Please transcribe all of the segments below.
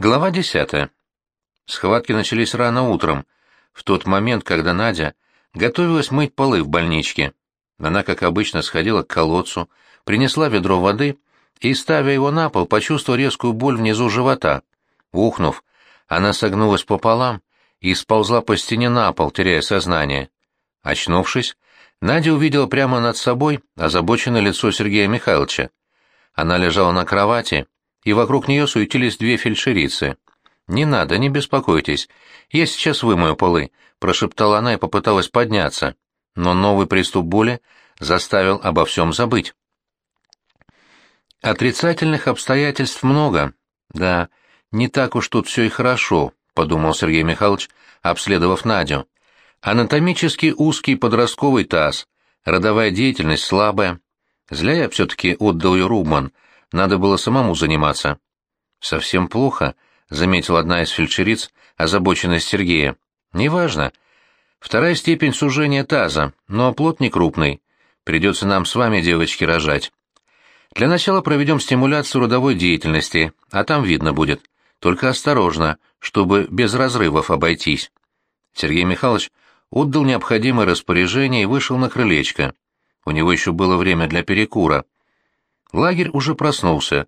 Глава десятая. Схватки начались рано утром, в тот момент, когда Надя готовилась мыть полы в больничке. Она, как обычно, сходила к колодцу, принесла ведро воды и, ставя его на пол, почувствовала резкую боль внизу живота. Ухнув, она согнулась пополам и сползла по стене на пол, теряя сознание. Очнувшись, Надя увидела прямо над собой озабоченное лицо Сергея Михайловича. Она лежала на кровати, и вокруг нее суетились две фельдшерицы. «Не надо, не беспокойтесь. Я сейчас вымою полы», — прошептала она и попыталась подняться. Но новый приступ боли заставил обо всем забыть. Отрицательных обстоятельств много. Да, не так уж тут все и хорошо, — подумал Сергей Михайлович, обследовав Надю. Анатомически узкий подростковый таз, родовая деятельность слабая. Зля я все-таки отдал ее Рубман — надо было самому заниматься. Совсем плохо, заметила одна из фельдшериц, озабоченность Сергея. Неважно. Вторая степень сужения таза, но плод не крупный. Придется нам с вами, девочки, рожать. Для начала проведем стимуляцию родовой деятельности, а там видно будет. Только осторожно, чтобы без разрывов обойтись. Сергей Михайлович отдал необходимое распоряжение и вышел на крылечко. У него еще было время для перекура. Лагерь уже проснулся.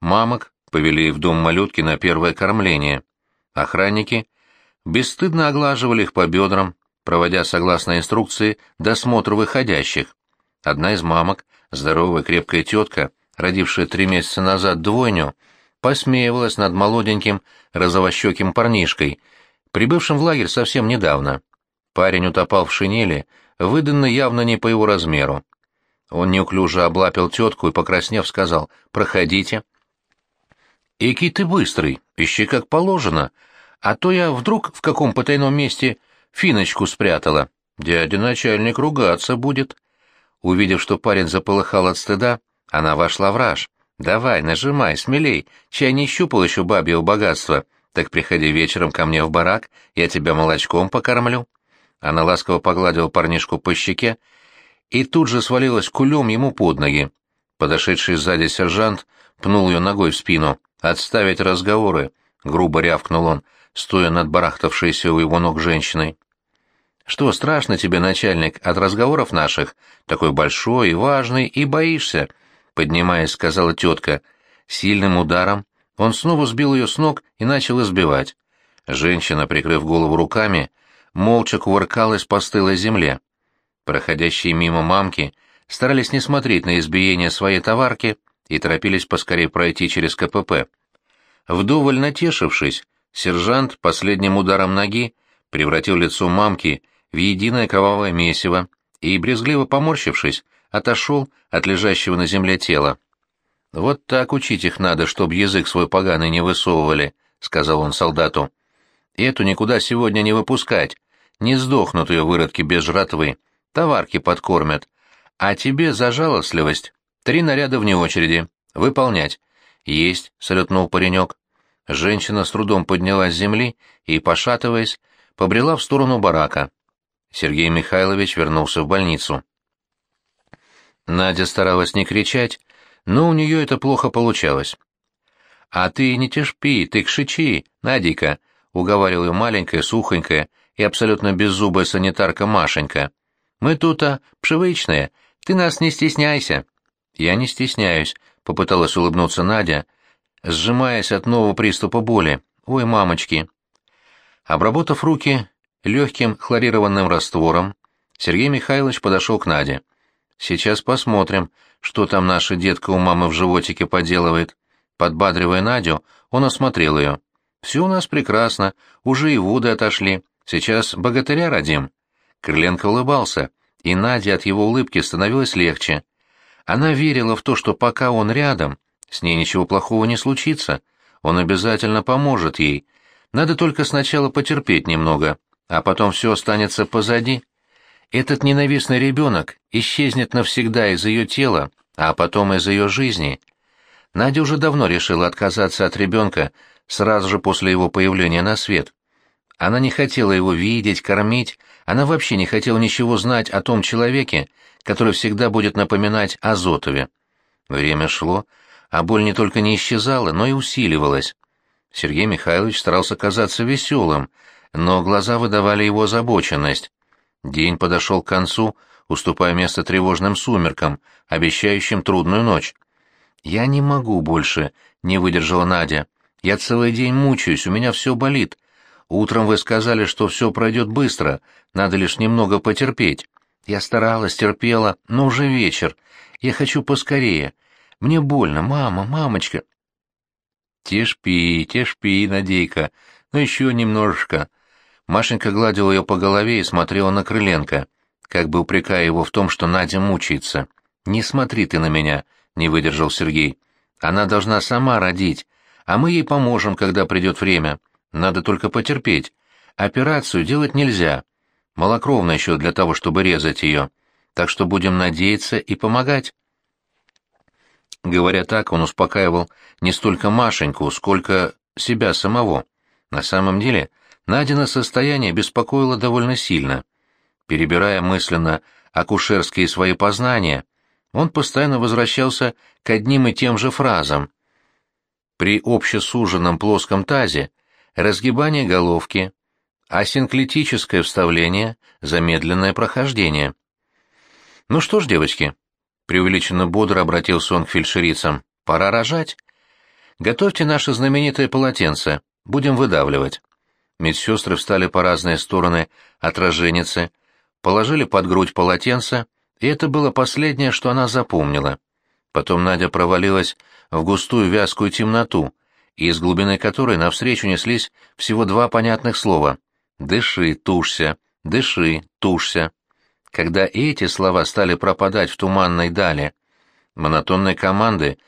Мамок повели в дом малютки на первое кормление. Охранники бесстыдно оглаживали их по бедрам, проводя, согласно инструкции, досмотр выходящих. Одна из мамок, здоровая крепкая тетка, родившая три месяца назад двойню, посмеивалась над молоденьким розовощеким парнишкой, прибывшим в лагерь совсем недавно. Парень утопал в шинели, выданной явно не по его размеру. Он неуклюже облапил тетку и, покраснев, сказал «Проходите». «Эки ты быстрый, ищи как положено, а то я вдруг в каком потайном месте финочку спрятала. Дядя начальник ругаться будет». Увидев, что парень заполыхал от стыда, она вошла в раж. «Давай, нажимай, смелей, чай не щупал еще бабьего богатства. Так приходи вечером ко мне в барак, я тебя молочком покормлю». Она ласково погладила парнишку по щеке и тут же свалилась кулем ему под ноги. Подошедший сзади сержант пнул ее ногой в спину. «Отставить разговоры!» — грубо рявкнул он, стоя над барахтавшейся у его ног женщиной. «Что, страшно тебе, начальник, от разговоров наших? Такой большой и важный, и боишься?» — поднимаясь, сказала тетка. Сильным ударом он снова сбил ее с ног и начал избивать. Женщина, прикрыв голову руками, молча кувыркалась по стылой земле. Проходящие мимо мамки старались не смотреть на избиение своей товарки и торопились поскорее пройти через КПП. Вдоволь натешившись, сержант последним ударом ноги превратил лицо мамки в единое кровавое месиво и, брезгливо поморщившись, отошел от лежащего на земле тела. «Вот так учить их надо, чтоб язык свой поганый не высовывали», — сказал он солдату. «Эту никуда сегодня не выпускать. Не сдохнут ее выродки без жратвы товарки подкормят. А тебе за жалостливость три наряда вне очереди. Выполнять. Есть, салютнул паренек. Женщина с трудом поднялась с земли и, пошатываясь, побрела в сторону барака. Сергей Михайлович вернулся в больницу. Надя старалась не кричать, но у нее это плохо получалось. «А ты не терпи, ты кшичи, Наденька», — уговаривала маленькая, сухонькая и абсолютно беззубая санитарка Машенька. Мы тут-то привычные, ты нас не стесняйся». «Я не стесняюсь», — попыталась улыбнуться Надя, сжимаясь от нового приступа боли. «Ой, мамочки!» Обработав руки легким хлорированным раствором, Сергей Михайлович подошел к Наде. «Сейчас посмотрим, что там наша детка у мамы в животике поделывает». Подбадривая Надю, он осмотрел ее. «Все у нас прекрасно, уже и воды отошли. Сейчас богатыря родим». Крыленко улыбался, и Наде от его улыбки становилось легче. Она верила в то, что пока он рядом, с ней ничего плохого не случится, он обязательно поможет ей. Надо только сначала потерпеть немного, а потом все останется позади. Этот ненавистный ребенок исчезнет навсегда из ее тела, а потом из ее жизни. Надя уже давно решила отказаться от ребенка сразу же после его появления на свет. Она не хотела его видеть, кормить, она вообще не хотела ничего знать о том человеке, который всегда будет напоминать о Зотове. Время шло, а боль не только не исчезала, но и усиливалась. Сергей Михайлович старался казаться веселым, но глаза выдавали его озабоченность. День подошел к концу, уступая место тревожным сумеркам, обещающим трудную ночь. «Я не могу больше», — не выдержала Надя. «Я целый день мучаюсь, у меня все болит. Утром вы сказали, что все пройдет быстро, надо лишь немного потерпеть. Я старалась, терпела, но уже вечер. Я хочу поскорее. Мне больно, мама, мамочка». «Терпи, терпи, Надейка, ну еще немножечко». Машенька гладила ее по голове и смотрела на Крыленко, как бы упрекая его в том, что Надя мучается. «Не смотри ты на меня», — не выдержал Сергей. «Она должна сама родить, а мы ей поможем, когда придет время. Надо только потерпеть. Операцию делать нельзя. Малокровно еще для того, чтобы резать ее. Так что будем надеяться и помогать». Говоря так, он успокаивал не столько Машеньку, сколько себя самого. На самом деле, Надина состояние беспокоило довольно сильно. Перебирая мысленно акушерские свои познания, он постоянно возвращался к одним и тем же фразам. При общесуженном плоском тазе разгибание головки, асинклетическое вставление, замедленное прохождение. «Ну что ж, девочки», — преувеличенно бодро обратился он к фельдшерицам, — «пора рожать. Готовьте наше знаменитое полотенце, будем выдавливать». Медсестры встали по разные стороны от роженицы, положили под грудь полотенце, и это было последнее, что она запомнила. Потом Надя провалилась в густую вязкую темноту, из глубины которой навстречу неслись всего два понятных слова «дыши, тушься», «дыши, тушься». Когда эти слова стали пропадать в туманной дали, монотонной команды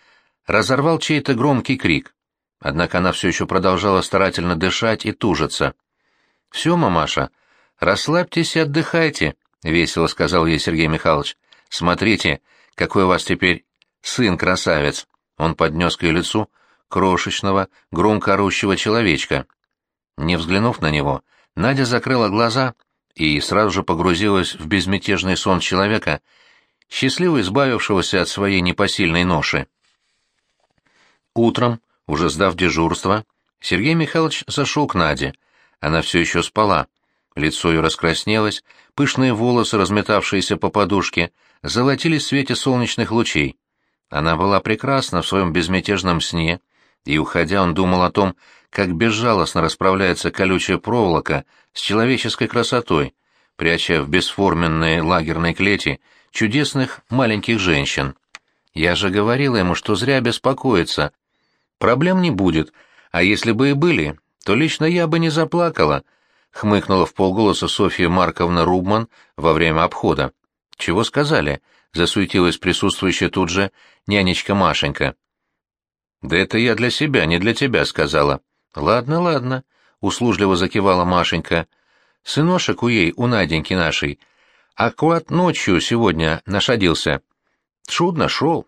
разорвал чей-то громкий крик. Однако она все еще продолжала старательно дышать и тужиться. «Все, мамаша, расслабьтесь и отдыхайте», — весело сказал ей Сергей Михайлович. «Смотрите, какой у вас теперь сын-красавец!» Он поднес к ее лицу крошечного, громко орущего человечка. Не взглянув на него, Надя закрыла глаза и сразу же погрузилась в безмятежный сон человека, счастливо избавившегося от своей непосильной ноши. Утром, уже сдав дежурство, Сергей Михайлович зашел к Наде. Она все еще спала. Лицо ее раскраснелось, пышные волосы, разметавшиеся по подушке, золотились в свете солнечных лучей. Она была прекрасна в своем безмятежном сне, и, уходя, он думал о том, как безжалостно расправляется колючая проволока с человеческой красотой, пряча в бесформенные лагерные клети чудесных маленьких женщин. Я же говорила ему, что зря беспокоиться, Проблем не будет, а если бы и были, то лично я бы не заплакала, хмыкнула в полголоса Софья Марковна Рубман во время обхода. Чего сказали? засуетилась присутствующая тут же нянечка Машенька. Да это я для себя, не для тебя, сказала. Ладно, ладно, услужливо закивала Машенька. Сыношек у ей, у Наденьки нашей, аккурат ночью сегодня нашадился. Чудно шел.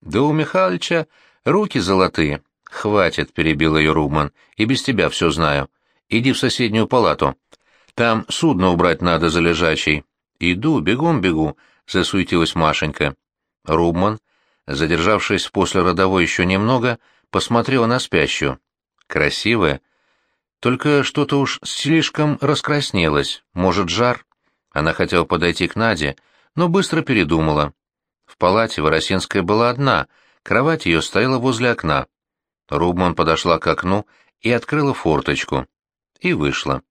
Да у Михалыча руки золотые, «Хватит», — перебил ее Рубман, — «и без тебя все знаю. Иди в соседнюю палату. Там судно убрать надо за лежачей». «Иду, бегом бегу», — засуетилась Машенька. Рубман, задержавшись после родовой еще немного, посмотрела на спящую. «Красивая. Только что-то уж слишком раскраснелась. Может, жар?» Она хотела подойти к Наде, но быстро передумала. В палате Воросинская была одна, кровать ее стояла возле окна. Рубман подошла к окну и открыла форточку. И вышла.